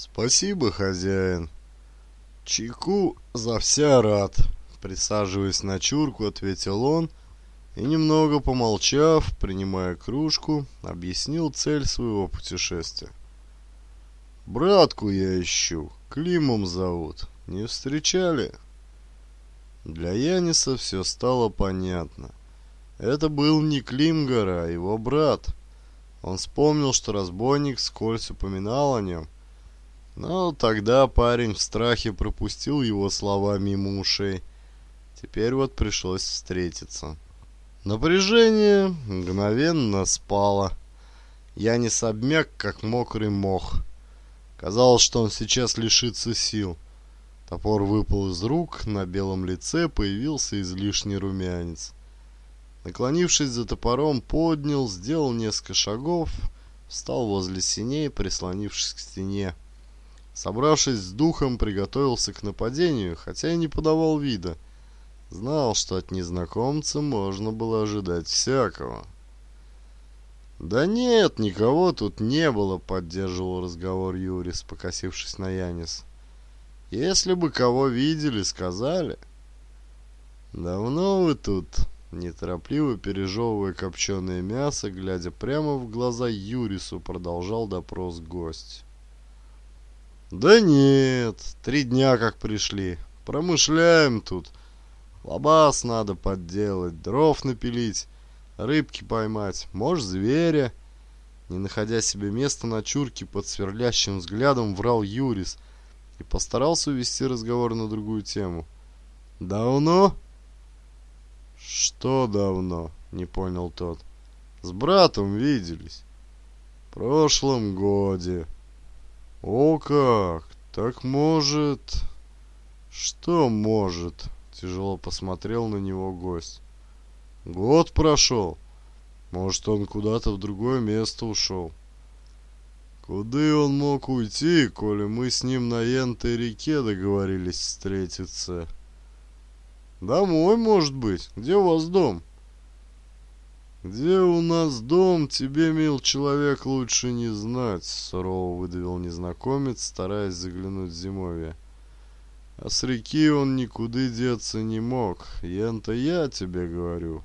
«Спасибо, хозяин!» «Чайку за вся рад!» Присаживаясь на чурку, ответил он и, немного помолчав, принимая кружку, объяснил цель своего путешествия. «Братку я ищу, Климом зовут. Не встречали?» Для Яниса все стало понятно. Это был не Климгора, а его брат. Он вспомнил, что разбойник скользь упоминал о нем – но тогда парень в страхе пропустил его слова мимо ушей. Теперь вот пришлось встретиться. Напряжение мгновенно спало. Я не обмяк, как мокрый мох. Казалось, что он сейчас лишится сил. Топор выпал из рук, на белом лице появился излишний румянец. Наклонившись за топором, поднял, сделал несколько шагов, встал возле синей, прислонившись к стене. Собравшись с духом, приготовился к нападению, хотя и не подавал вида. Знал, что от незнакомца можно было ожидать всякого. «Да нет, никого тут не было», — поддерживал разговор Юрис, покосившись на Янис. «Если бы кого видели, сказали». «Давно вы тут?» Неторопливо пережевывая копченое мясо, глядя прямо в глаза Юрису, продолжал допрос гость. Да нет, три дня как пришли. Промышляем тут. Лабаз надо подделать, дров напилить, рыбки поймать, может, зверя. Не находя себе места на чурке, под сверлящим взглядом врал Юрис и постарался увести разговор на другую тему. «Давно?» «Что давно?» — не понял тот. «С братом виделись. В прошлом годе». О как! Так может... Что может? Тяжело посмотрел на него гость. Год прошел. Может, он куда-то в другое место ушел. Куды он мог уйти, коли мы с ним на Ентой реке договорились встретиться? Домой, может быть. Где у вас дом? «Где у нас дом, тебе, мил человек, лучше не знать», — сурово выдавил незнакомец, стараясь заглянуть в зимовье. «А с реки он никуда деться не мог, ян-то я тебе говорю.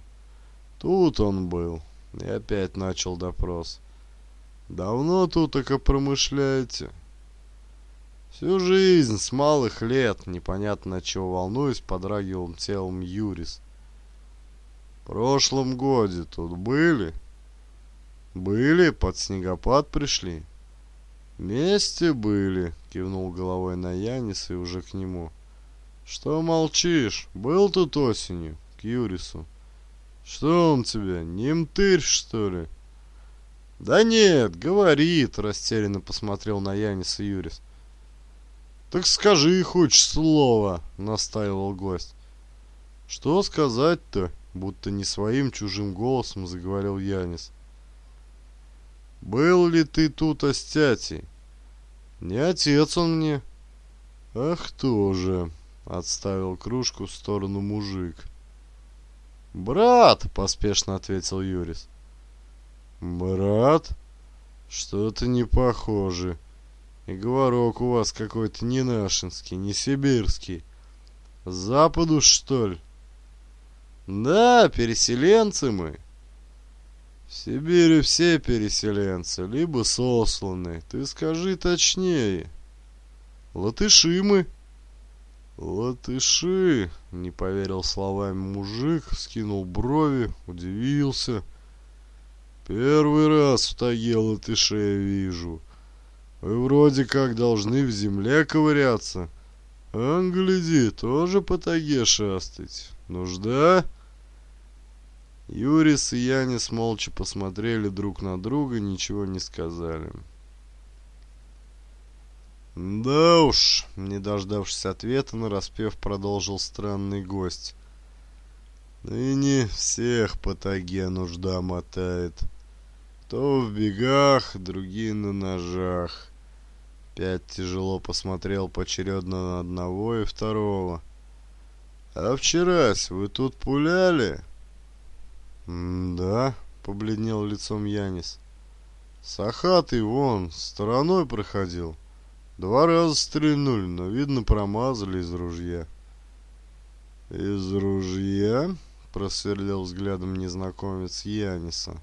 Тут он был». И опять начал допрос. «Давно тут око промышляете?» «Всю жизнь, с малых лет, непонятно чего волнуюсь, подрагивал телом Юрис. В прошлом годе тут были? Были, под снегопад пришли. Вместе были, кивнул головой на Янис и уже к нему. Что молчишь? Был тут осенью, к Юрису. Что он тебе? немтырь, что ли? Да нет, говорит, растерянно посмотрел на Яниса Юрис. Так скажи хоть слово, настаивал гость. Что сказать-то? Будто не своим чужим голосом заговорил Янис. «Был ли ты тут, Остяти?» «Не отец он мне». «Ах, тоже!» — отставил кружку в сторону мужик. «Брат!» — поспешно ответил Юрис. «Брат? Что-то не похоже. И говорок у вас какой-то не нашинский, не сибирский. С западу, что ли?» Да, переселенцы мы. В Сибири все переселенцы, либо сосланы. Ты скажи точнее. Латыши мы. Латыши, не поверил словами мужик, скинул брови, удивился. Первый раз в таге латышей вижу. Вы вроде как должны в земле ковыряться. Англиди тоже по таге шастать. «Нужда?» Юрис и Янис молча посмотрели друг на друга, ничего не сказали. «Да уж», — не дождавшись ответа, нараспев продолжил странный гость. «Да и не всех по таге нужда мотает. То в бегах, другие на ножах». Пять тяжело посмотрел поочередно на одного и второго — «А вчерась вы тут пуляли?» «Да», — побледнел лицом Янис. «Сахатый вон, стороной проходил. Два раза стрельнули, но, видно, промазали из ружья». «Из ружья?» — просверлил взглядом незнакомец Яниса.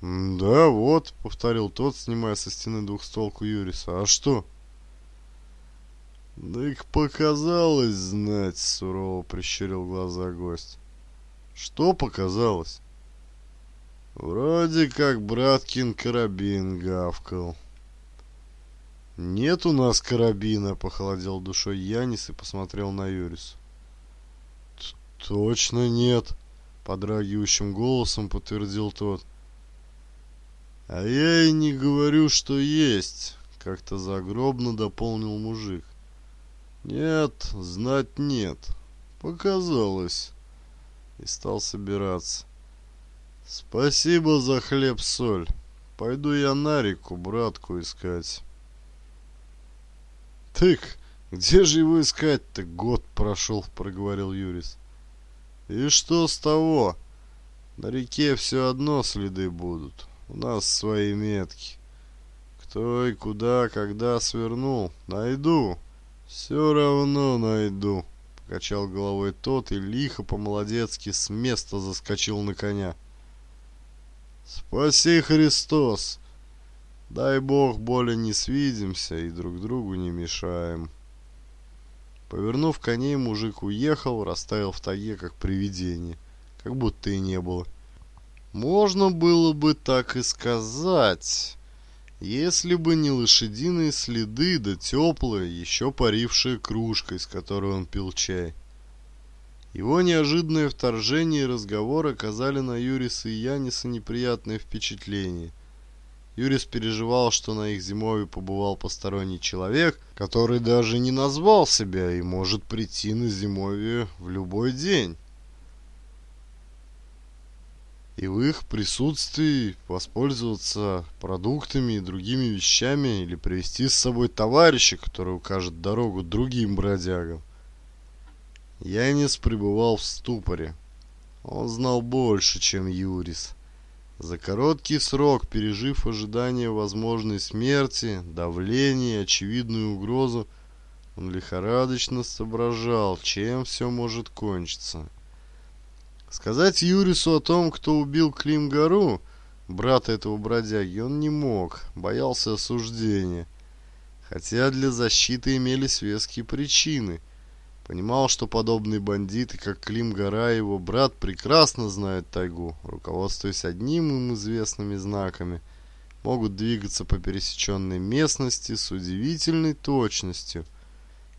«Да, вот», — повторил тот, снимая со стены двухстолку Юриса. «А что?» да их показалось, знать!» — сурово прищурил глаза гость. «Что показалось?» «Вроде как браткин карабин гавкал». «Нет у нас карабина!» — похолодел душой Янис и посмотрел на Юрис. «Точно нет!» — подрагивающим голосом подтвердил тот. «А я и не говорю, что есть!» — как-то загробно дополнил мужик. «Нет, знать нет. Показалось». И стал собираться. «Спасибо за хлеб-соль. Пойду я на реку братку искать». «Тык, где же его искать-то? Год прошел», — проговорил Юрис. «И что с того? На реке все одно следы будут. У нас свои метки. Кто и куда, когда свернул, найду». «Все равно найду», — покачал головой тот и лихо по-молодецки с места заскочил на коня. «Спаси Христос! Дай Бог, более не свидимся и друг другу не мешаем». Повернув коней, мужик уехал, расставил в таге, как привидение, как будто и не было. Можно было бы так и сказать если бы не лошадиные следы, да теплая, еще парившая кружка, из которой он пил чай. Его неожиданное вторжение и разговор оказали на Юриса и Яниса неприятное впечатление. Юрис переживал, что на их зимовье побывал посторонний человек, который даже не назвал себя и может прийти на зимовье в любой день и в их присутствии воспользоваться продуктами и другими вещами или привести с собой товарища, который укажет дорогу другим бродягам. Янис пребывал в ступоре. Он знал больше, чем Юрис. За короткий срок, пережив ожидание возможной смерти, давление и очевидную угрозу, он лихорадочно соображал, чем все может кончиться. Сказать Юрису о том, кто убил Климгару, брата этого бродяги, он не мог, боялся осуждения. Хотя для защиты имелись веские причины. Понимал, что подобные бандиты, как Клим Гора и его брат, прекрасно знают тайгу, руководствуясь одним им известными знаками, могут двигаться по пересеченной местности с удивительной точностью.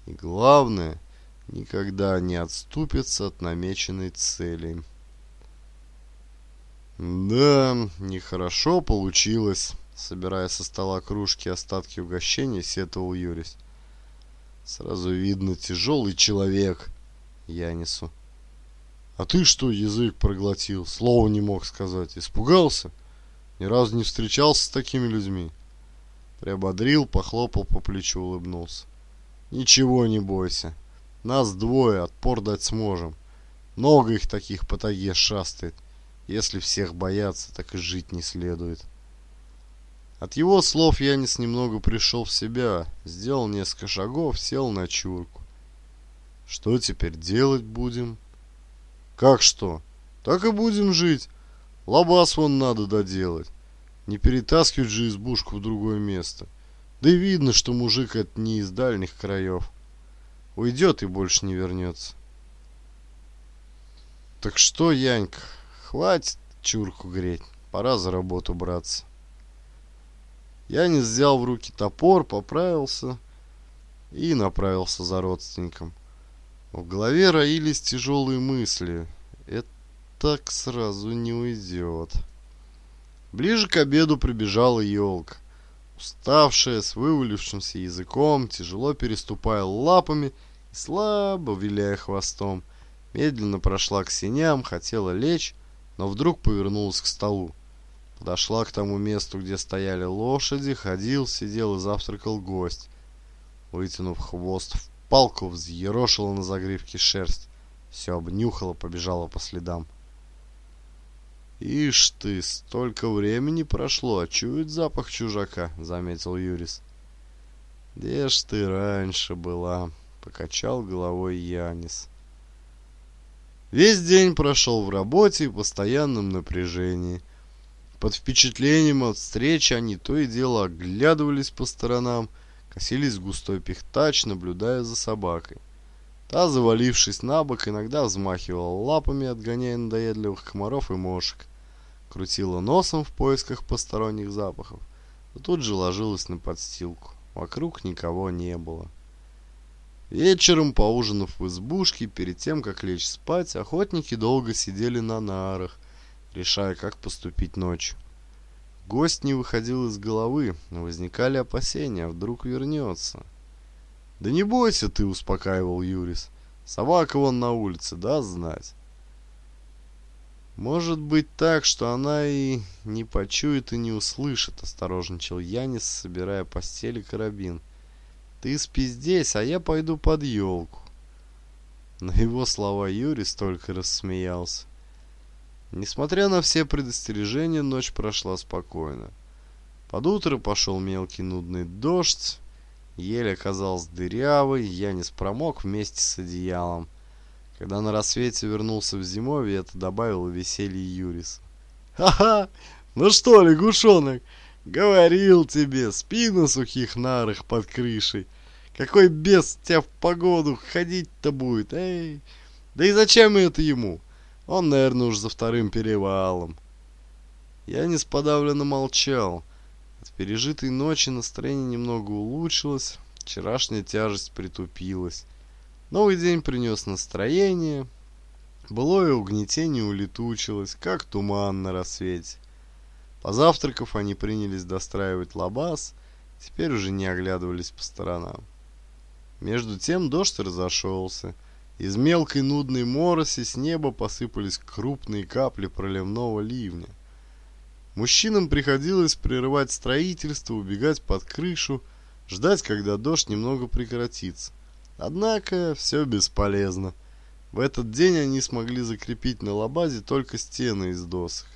И главное – никогда не отступится от намеченной цели. «Да, нехорошо получилось», — собирая со стола кружки остатки угощения, сетовал Юрис. «Сразу видно, тяжелый человек», — Янису. «А ты что, язык проглотил? Слова не мог сказать. Испугался? Ни разу не встречался с такими людьми?» Приободрил, похлопал по плечу, улыбнулся. «Ничего не бойся». Нас двое, отпор дать сможем. Много их таких по тайге шастает. Если всех бояться, так и жить не следует. От его слов Янис немного пришел в себя, сделал несколько шагов, сел на чурку. Что теперь делать будем? Как что? Так и будем жить. Лабаз вон надо доделать. Не перетаскивать же избушку в другое место. Да и видно, что мужик это не из дальних краев. Уйдет и больше не вернется. Так что, Янька, хватит чурку греть. Пора за работу браться. Янис взял в руки топор, поправился и направился за родственником. В голове роились тяжелые мысли. Это так сразу не уйдет. Ближе к обеду прибежала елка. Уставшая, с вывалившимся языком, тяжело переступая лапами, слабо виляя хвостом, медленно прошла к синям хотела лечь, но вдруг повернулась к столу. Подошла к тому месту, где стояли лошади, ходил, сидел и завтракал гость. Вытянув хвост в палку, взъерошила на загривке шерсть. Все обнюхала, побежала по следам. «Ишь ты, столько времени прошло, а чует запах чужака», — заметил Юрис. «Где ж ты раньше была?» Покачал головой Янис. Весь день прошел в работе и постоянном напряжении. Под впечатлением от встречи они то и дело оглядывались по сторонам, косились густой пихтач, наблюдая за собакой. Та, завалившись на бок, иногда взмахивала лапами, отгоняя надоедливых комаров и мошек. Крутила носом в поисках посторонних запахов, и тут же ложилась на подстилку. Вокруг никого не было. Вечером, поужинав в избушке, перед тем, как лечь спать, охотники долго сидели на нарах, решая, как поступить ночью. Гость не выходил из головы, но возникали опасения, а вдруг вернется. «Да не бойся ты», — успокаивал Юрис. «Собака вон на улице, да, знать?» «Может быть так, что она и не почует, и не услышит», — осторожничал Янис, собирая постели карабин. Ты спи здесь, а я пойду под елку. На его слова Юрий столько рассмеялся. Несмотря на все предостережения, ночь прошла спокойно. Под утро пошел мелкий нудный дождь. Еле оказался дырявый, я не спромок вместе с одеялом. Когда на рассвете вернулся в зимовье, это добавило веселье Юрис. «Ха-ха! Ну что, лягушонок, Говорил тебе, спи на сухих нарах под крышей. Какой бес тебя в погоду ходить-то будет, эй? Да и зачем это ему? Он, наверное, уж за вторым перевалом. Я несподавленно молчал. От пережитой ночи настроение немного улучшилось, вчерашняя тяжесть притупилась. Новый день принес настроение, былое угнетение улетучилось, как туман на рассвете. Позавтракав, они принялись достраивать лабаз, теперь уже не оглядывались по сторонам. Между тем дождь разошелся. Из мелкой нудной мороси с неба посыпались крупные капли проливного ливня. Мужчинам приходилось прерывать строительство, убегать под крышу, ждать, когда дождь немного прекратится. Однако все бесполезно. В этот день они смогли закрепить на лабазе только стены из досок.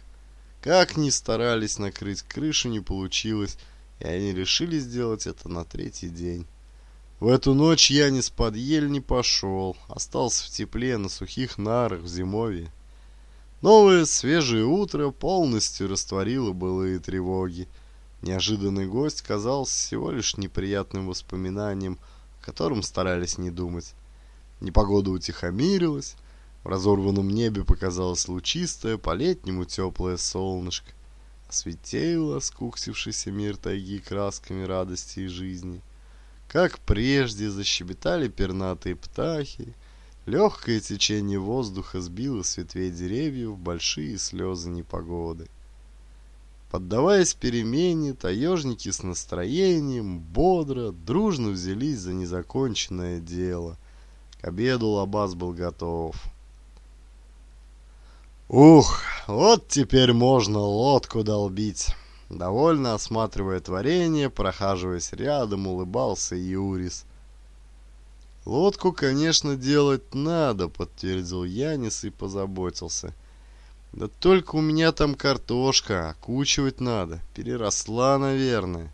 Как ни старались накрыть крышу, не получилось, и они решили сделать это на третий день. В эту ночь я ни с подъель не пошел, остался в тепле на сухих нарах в зимовье. Новое свежее утро полностью растворило былые тревоги. Неожиданный гость казался всего лишь неприятным воспоминанием, о котором старались не думать. Непогода утихомирилась, в разорванном небе показалось лучистое, по-летнему теплое солнышко. Осветило скуксившийся мир тайги красками радости и жизни. Как прежде защебетали пернатые птахи, легкое течение воздуха сбило с ветвей деревьев большие слезы непогоды. Поддаваясь перемене, таежники с настроением, бодро, дружно взялись за незаконченное дело. К обеду лабаз был готов. Ух, вот теперь можно лодку долбить. Довольно осматривая творение, прохаживаясь рядом, улыбался Юрис. «Лодку, конечно, делать надо», — подтвердил Янис и позаботился. «Да только у меня там картошка, окучивать надо. Переросла, наверное».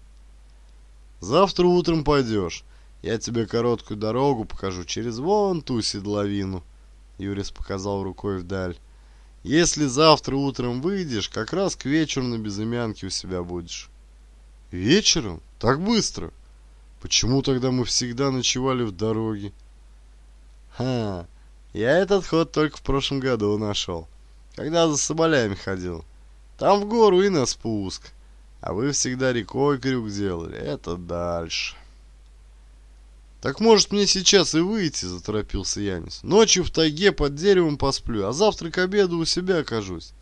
«Завтра утром пойдешь. Я тебе короткую дорогу покажу через вон ту седловину», — Юрис показал рукой вдаль. Если завтра утром выйдешь, как раз к вечеру на безымянке у себя будешь. Вечером? Так быстро? Почему тогда мы всегда ночевали в дороге? Ха, я этот ход только в прошлом году нашел, когда за соболями ходил. Там в гору и на спуск. А вы всегда рекой крюк делали, это дальше. «Так может мне сейчас и выйти?» – заторопился Янис. «Ночью в тайге под деревом посплю, а завтра к обеду у себя окажусь».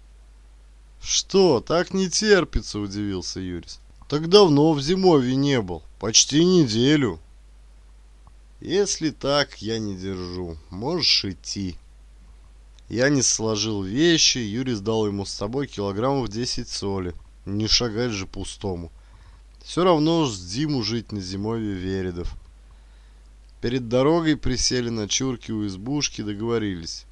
«Что, так не терпится?» – удивился Юрис. «Так давно в зимовье не был. Почти неделю». «Если так, я не держу. Можешь идти». Янис сложил вещи, Юрис дал ему с собой килограммов 10 соли. Не шагать же пустому. Все равно с Диму жить на зимовье Вередов. Перед дорогой присели на чурки у избушки, договорились.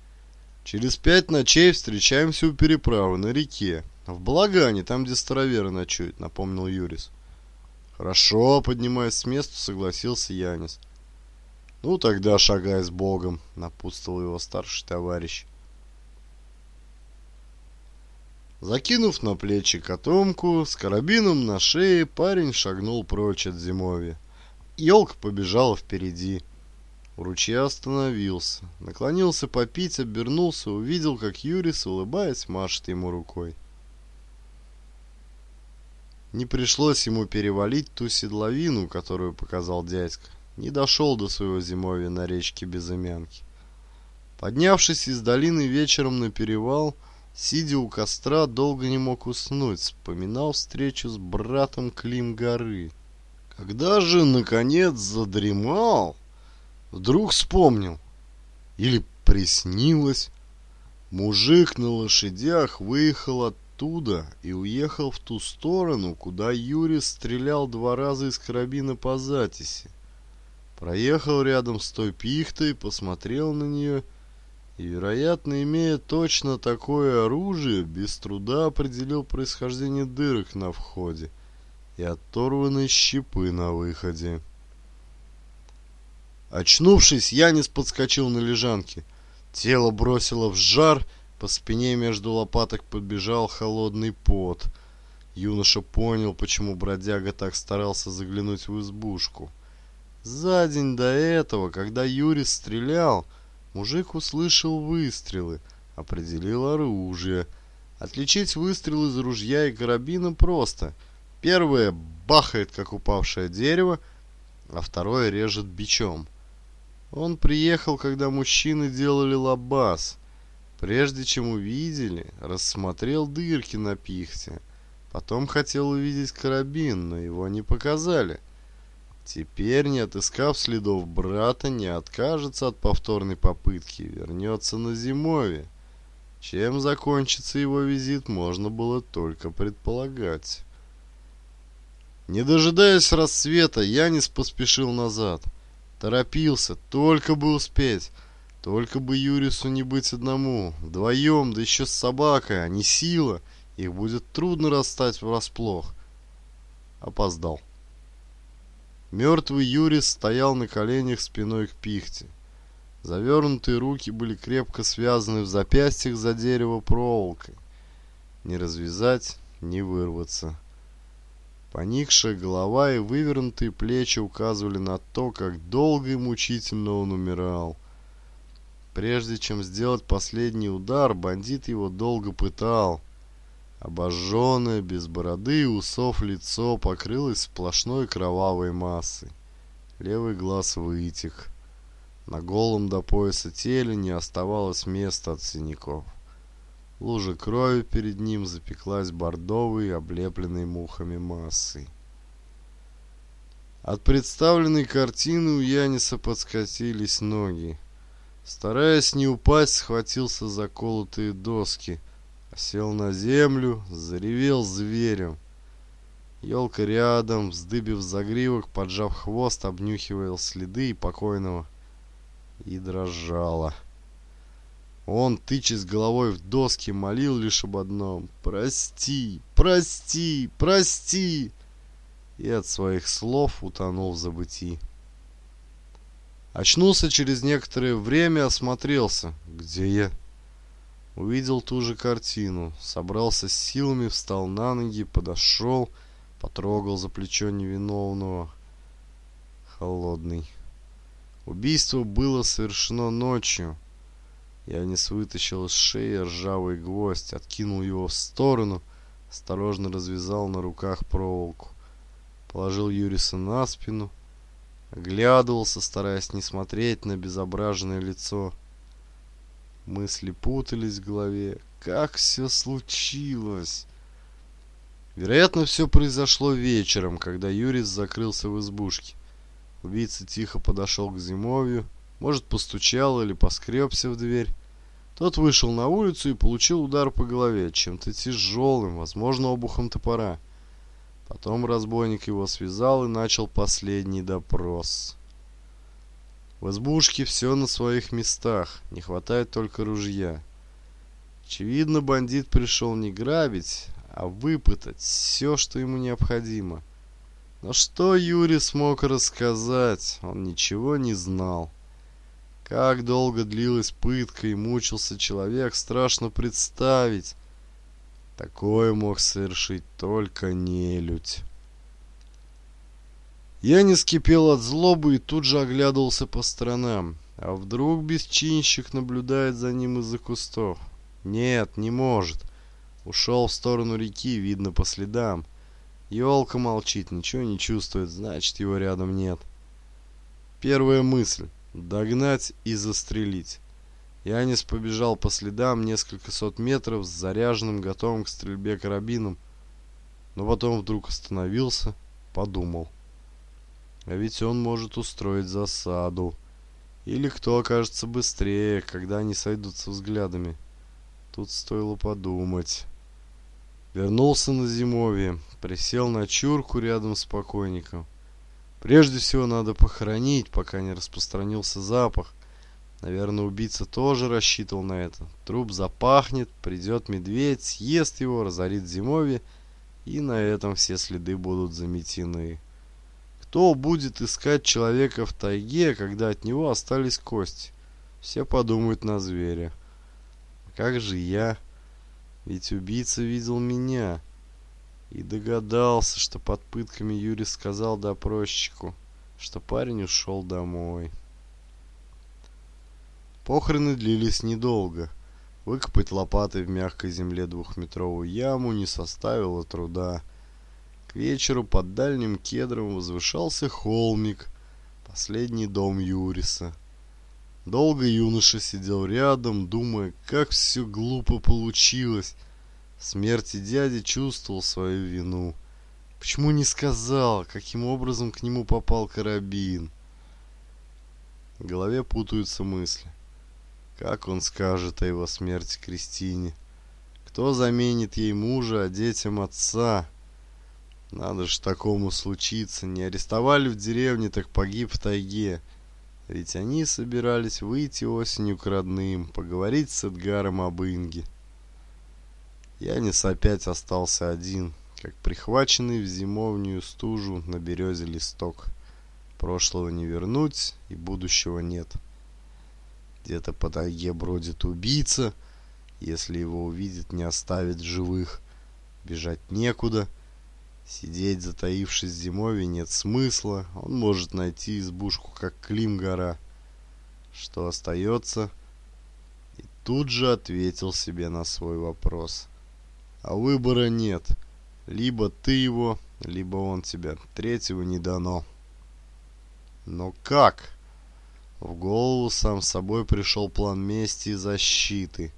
Через пять ночей встречаемся у переправы на реке. В Благане, там, где староверы ночуют, напомнил Юрис. Хорошо, поднимаясь с места, согласился Янис. Ну тогда шагай с Богом, напутствовал его старший товарищ. Закинув на плечи котомку, с карабином на шее, парень шагнул прочь от зимовья. Елка побежала впереди. У ручья остановился, наклонился попить, обернулся, увидел, как Юрис, улыбаясь, машет ему рукой. Не пришлось ему перевалить ту седловину, которую показал дядька. Не дошел до своего зимовья на речке Безымянки. Поднявшись из долины вечером на перевал, сидя у костра, долго не мог уснуть, вспоминал встречу с братом Клим горы — когда же, наконец, задремал, вдруг вспомнил, или приснилось, мужик на лошадях выехал оттуда и уехал в ту сторону, куда Юрий стрелял два раза из карабина по затиси. Проехал рядом с той пихтой, посмотрел на нее и, вероятно, имея точно такое оружие, без труда определил происхождение дырок на входе – и оторваны щепы на выходе. Очнувшись, Янис подскочил на лежанке. Тело бросило в жар, по спине между лопаток подбежал холодный пот. Юноша понял, почему бродяга так старался заглянуть в избушку. За день до этого, когда Юрий стрелял, мужик услышал выстрелы, определил оружие. Отличить выстрел из ружья и карабина просто — Первое бахает, как упавшее дерево, а второе режет бичом. Он приехал, когда мужчины делали лабаз. Прежде чем увидели, рассмотрел дырки на пихте. Потом хотел увидеть карабин, но его не показали. Теперь, не отыскав следов брата, не откажется от повторной попытки, вернется на зимовье. Чем закончится его визит, можно было только предполагать. Не дожидаясь рассвета, Янис поспешил назад. Торопился, только бы успеть. Только бы Юрису не быть одному. Вдвоем, да еще с собакой, а не сила. Их будет трудно расстать врасплох. Опоздал. Мертвый Юрис стоял на коленях спиной к пихте. Завернутые руки были крепко связаны в запястьях за дерево проволокой. Не развязать, не вырваться. Поникшая голова и вывернутые плечи указывали на то, как долго и мучительно он умирал. Прежде чем сделать последний удар, бандит его долго пытал. Обожженное, без бороды и усов лицо покрылось сплошной кровавой массой. Левый глаз вытек. На голом до пояса теле не оставалось места от синяков. Лужа крови перед ним запеклась бордовой, облепленной мухами массой. От представленной картины у Яниса подскатились ноги. Стараясь не упасть, схватился за колотые доски, сел на землю, заревел зверем. Елка рядом, вздыбив загривок, поджав хвост, обнюхивал следы покойного и дрожала. Он, тычась головой в доски, молил лишь об одном «Прости! Прости! Прости!» и от своих слов утонул в забытии. Очнулся через некоторое время, осмотрелся. «Где я?» Увидел ту же картину, собрался с силами, встал на ноги, подошел, потрогал за плечо невиновного. Холодный. Убийство было совершено ночью. Я вниз вытащил из шеи ржавый гвоздь, откинул его в сторону, осторожно развязал на руках проволоку. Положил Юриса на спину, оглядывался, стараясь не смотреть на безображенное лицо. Мысли путались в голове. Как все случилось? Вероятно, все произошло вечером, когда Юрис закрылся в избушке. Убийца тихо подошел к зимовью, может постучал или поскребся в дверь. Тот вышел на улицу и получил удар по голове чем-то тяжелым, возможно, обухом топора. Потом разбойник его связал и начал последний допрос. В избушке все на своих местах, не хватает только ружья. Очевидно, бандит пришел не грабить, а выпытать все, что ему необходимо. Но что Юрий смог рассказать, он ничего не знал. Как долго длилась пытка и мучился человек, страшно представить. Такое мог совершить только нелюдь. Я не скипел от злобы и тут же оглядывался по сторонам. А вдруг бесчинщик наблюдает за ним из-за кустов? Нет, не может. Ушел в сторону реки, видно по следам. Елка молчит, ничего не чувствует, значит его рядом нет. Первая мысль. Догнать и застрелить. Янис побежал по следам несколько сот метров с заряженным, готовым к стрельбе карабином, но потом вдруг остановился, подумал. А ведь он может устроить засаду. Или кто окажется быстрее, когда они сойдутся взглядами. Тут стоило подумать. Вернулся на зимовье, присел на чурку рядом с покойником. Прежде всего надо похоронить, пока не распространился запах. Наверное, убийца тоже рассчитывал на это. Труп запахнет, придет медведь, съест его, разорит зимовье, и на этом все следы будут заметены. Кто будет искать человека в тайге, когда от него остались кости? Все подумают на зверя. Как же я? Ведь убийца видел меня. И догадался, что под пытками Юрий сказал допросчику, что парень ушел домой. Похороны длились недолго. Выкопать лопатой в мягкой земле двухметровую яму не составило труда. К вечеру под дальним кедром возвышался холмик, последний дом Юриса. Долго юноша сидел рядом, думая, как все глупо получилось – смерти дяди чувствовал свою вину. Почему не сказал, каким образом к нему попал карабин? В голове путаются мысли. Как он скажет о его смерти Кристине? Кто заменит ей мужа, а детям отца? Надо же такому случиться. Не арестовали в деревне, так погиб в тайге. Ведь они собирались выйти осенью к родным, поговорить с Эдгаром об Инге. Янис опять остался один, как прихваченный в зимовнюю стужу на березе листок. Прошлого не вернуть и будущего нет. Где-то по тайге бродит убийца, если его увидит, не оставит живых. Бежать некуда. Сидеть, затаившись зимовье, нет смысла. Он может найти избушку, как Клим-гора. Что остается? И тут же ответил себе на свой вопрос. — а выбора нет. Либо ты его, либо он тебя. Третьего не дано. Но как? В голову сам собой пришел план мести и защиты.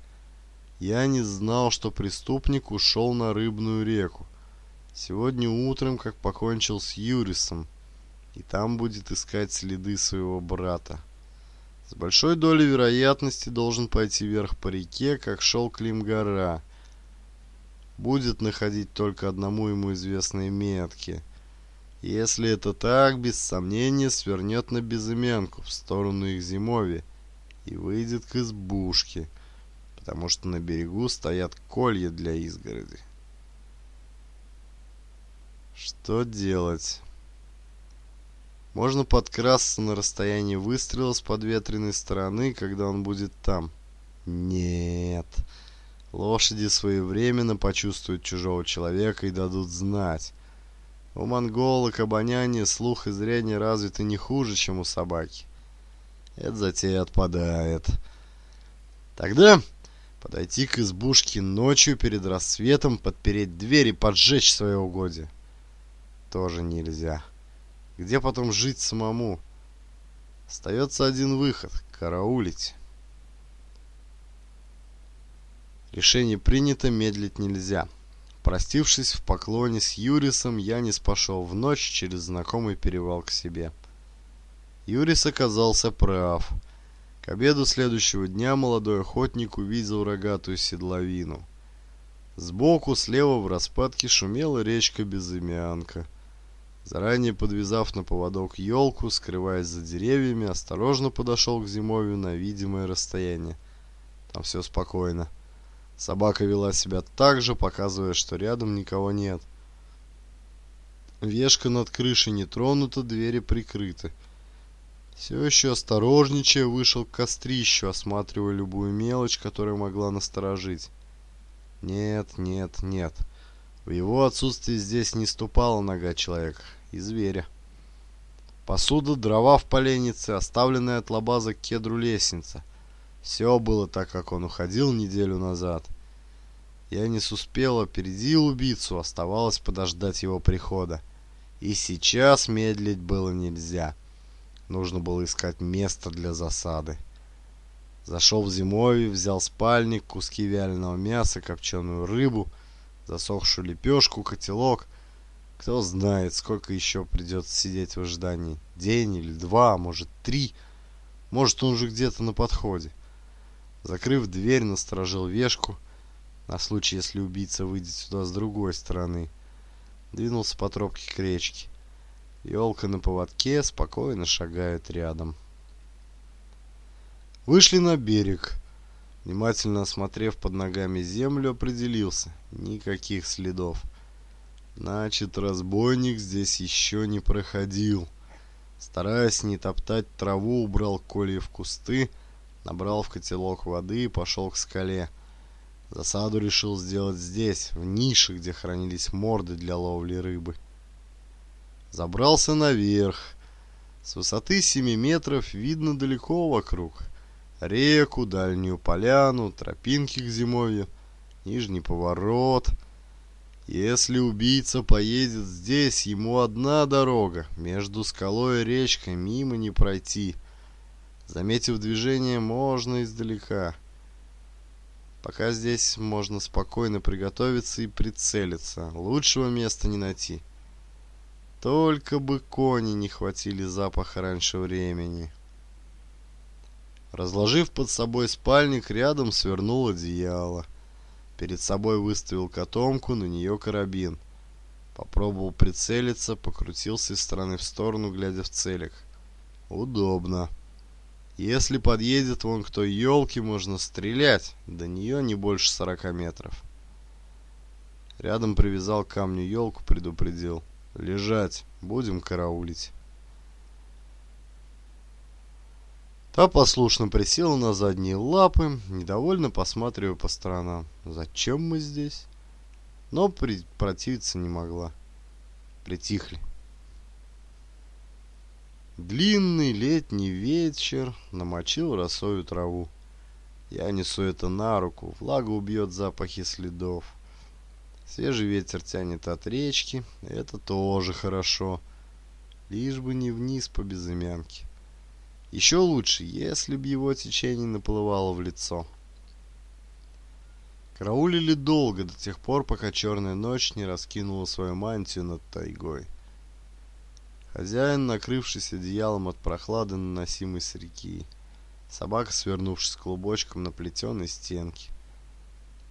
Я не знал, что преступник ушел на Рыбную реку. Сегодня утром, как покончил с Юрисом, и там будет искать следы своего брата. С большой долей вероятности должен пойти вверх по реке, как шел Климгора. гора будет находить только одному ему известные метки. Если это так, без сомнения свернет на безымянку в сторону их зимови и выйдет к избушке, потому что на берегу стоят колья для изгороди. Что делать? Можно подкрасться на расстояние выстрела с подветренной стороны, когда он будет там. Нет. Нет. Лошади своевременно почувствуют чужого человека и дадут знать. У монголок обоняние, слух и зрение развиты не хуже, чем у собаки. Это затея отпадает. Тогда подойти к избушке ночью перед рассветом, подпереть дверь и поджечь свое угодье. Тоже нельзя. Где потом жить самому? Остается один выход — караулить. Решение принято, медлить нельзя. Простившись в поклоне с Юрисом, Янис пошел в ночь через знакомый перевал к себе. Юрис оказался прав. К обеду следующего дня молодой охотник увидел рогатую седловину. Сбоку, слева в распадке шумела речка Безымянка. Заранее подвязав на поводок елку, скрываясь за деревьями, осторожно подошел к зимовью на видимое расстояние. Там все спокойно. Собака вела себя так же, показывая, что рядом никого нет. Вешка над крышей не тронута, двери прикрыты. Все еще осторожничая, вышел к кострищу, осматривая любую мелочь, которая могла насторожить. Нет, нет, нет. В его отсутствии здесь не ступала нога человека и зверя. Посуда, дрова в поленнице, оставленная от лобаза к кедру лестница — все было так, как он уходил неделю назад. Я не успел опередил убийцу, оставалось подождать его прихода. И сейчас медлить было нельзя. Нужно было искать место для засады. Зашел в зимовье, взял спальник, куски вяленого мяса, копченую рыбу, засохшую лепешку, котелок. Кто знает, сколько еще придется сидеть в ожидании. День или два, а может три. Может, он уже где-то на подходе. Закрыв дверь, насторожил вешку, на случай, если убийца выйдет сюда с другой стороны. Двинулся по тропке к речке. Елка на поводке спокойно шагает рядом. Вышли на берег. Внимательно осмотрев под ногами землю, определился. Никаких следов. Значит, разбойник здесь еще не проходил. Стараясь не топтать траву, убрал колья в кусты, набрал в котелок воды и пошел к скале. Засаду решил сделать здесь, в нише, где хранились морды для ловли рыбы. Забрался наверх. С высоты 7 метров видно далеко вокруг. Реку, дальнюю поляну, тропинки к зимовью, нижний поворот. Если убийца поедет здесь, ему одна дорога. Между скалой и речкой мимо не пройти. — Заметив движение, можно издалека. Пока здесь можно спокойно приготовиться и прицелиться. Лучшего места не найти. Только бы кони не хватили запаха раньше времени. Разложив под собой спальник, рядом свернул одеяло. Перед собой выставил котомку, на нее карабин. Попробовал прицелиться, покрутился из стороны в сторону, глядя в целик. Удобно. Если подъедет вон к той елке, можно стрелять. До нее не больше сорока метров. Рядом привязал к камню елку, предупредил. Лежать, будем караулить. Та послушно присела на задние лапы, недовольно посматривая по сторонам. Зачем мы здесь? Но противиться не могла. Притихли. Длинный летний вечер намочил росою траву. Я несу это на руку, влага убьет запахи следов. Свежий ветер тянет от речки, это тоже хорошо. Лишь бы не вниз по безымянке. Еще лучше, если б его течение наплывало в лицо. Караулили долго, до тех пор, пока черная ночь не раскинула свою мантию над тайгой. Хозяин, накрывшись одеялом от прохлады, наносимой с реки. Собака, свернувшись клубочком на плетеной стенке.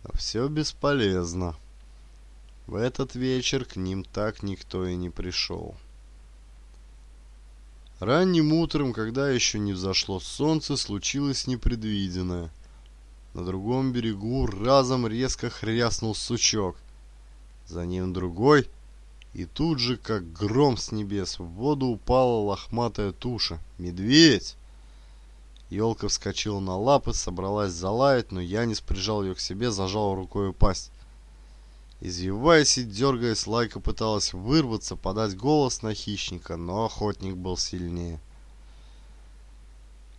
А Но все бесполезно. В этот вечер к ним так никто и не пришел. Ранним утром, когда еще не взошло солнце, случилось непредвиденное. На другом берегу разом резко хряснул сучок. За ним другой — и тут же, как гром с небес, в воду упала лохматая туша. «Медведь!» Елка вскочила на лапы, собралась залаять, но Янис прижал ее к себе, зажал рукой пасть. Извиваясь и дергаясь, Лайка пыталась вырваться, подать голос на хищника, но охотник был сильнее.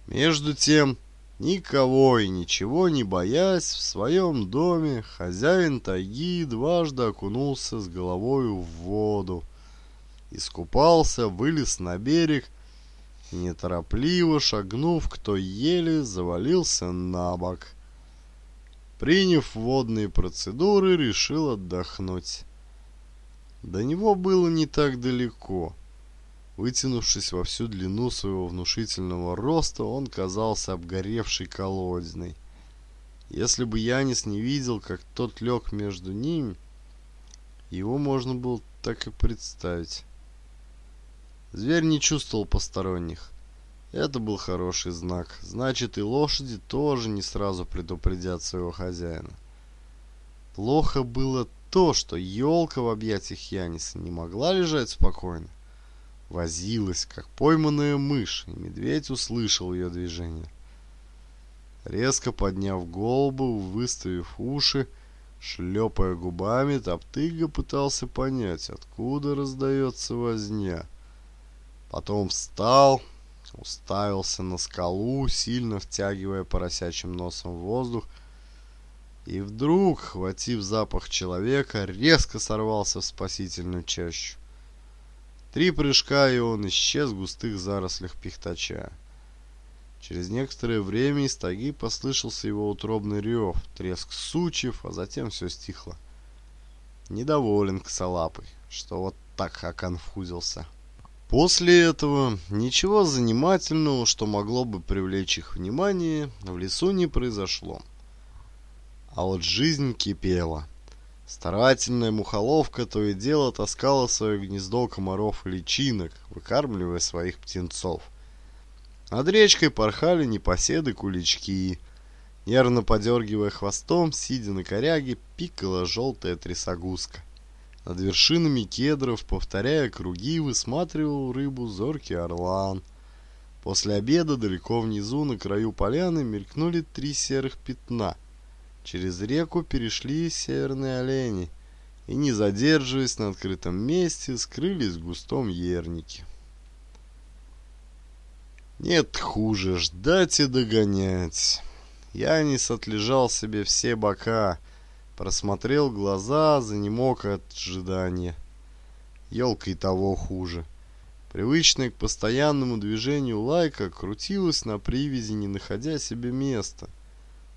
Между тем, Никого и ничего не боясь, в своем доме хозяин тайги дважды окунулся с головою в воду, искупался, вылез на берег и, неторопливо шагнув кто еле, завалился на бок. Приняв водные процедуры, решил отдохнуть. До него было не так далеко — Вытянувшись во всю длину своего внушительного роста, он казался обгоревшей колодиной. Если бы Янис не видел, как тот лег между ним, его можно было так и представить. Зверь не чувствовал посторонних. Это был хороший знак. Значит, и лошади тоже не сразу предупредят своего хозяина. Плохо было то, что елка в объятиях Яниса не могла лежать спокойно возилась, как пойманная мышь, и медведь услышал ее движение. Резко подняв голову, выставив уши, шлепая губами, Топтыга пытался понять, откуда раздается возня. Потом встал, уставился на скалу, сильно втягивая поросячим носом воздух, и вдруг, хватив запах человека, резко сорвался в спасительную чащу. Три прыжка, и он исчез в густых зарослях пихтача. Через некоторое время из таги послышался его утробный рев, треск сучьев, а затем все стихло. Недоволен косолапый, что вот так Хакан. После этого ничего занимательного, что могло бы привлечь их внимание, в лесу не произошло. А вот жизнь кипела. Старательная мухоловка то и дело таскала свое гнездо комаров и личинок, выкармливая своих птенцов. Над речкой порхали непоседы-кулички. Нервно подергивая хвостом, сидя на коряге, пикала желтая трясогузка. Над вершинами кедров, повторяя круги, высматривал рыбу зоркий орлан. После обеда далеко внизу на краю поляны мелькнули три серых пятна — Через реку перешли северные олени и, не задерживаясь на открытом месте, скрылись в густом ернике. Нет хуже ждать и догонять. Янис отлежал себе все бока, просмотрел глаза, занемог от ожидания. Елка и того хуже. Привычная к постоянному движению лайка крутилась на привязи, не находя себе места —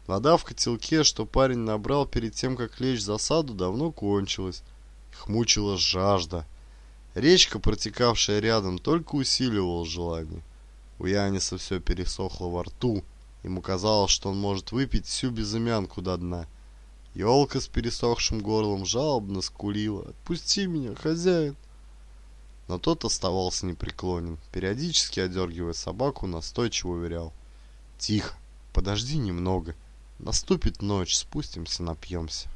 Вода в котелке, что парень набрал перед тем, как лечь в засаду, давно кончилась. Их мучила жажда. Речка, протекавшая рядом, только усиливала желание. У Яниса все пересохло во рту. Ему казалось, что он может выпить всю безымянку до дна. Елка с пересохшим горлом жалобно скулила. «Отпусти меня, хозяин!» Но тот оставался непреклонен, периодически одергивая собаку, настойчиво уверял. «Тихо, подожди немного». Наступит ночь, спустимся, напьемся.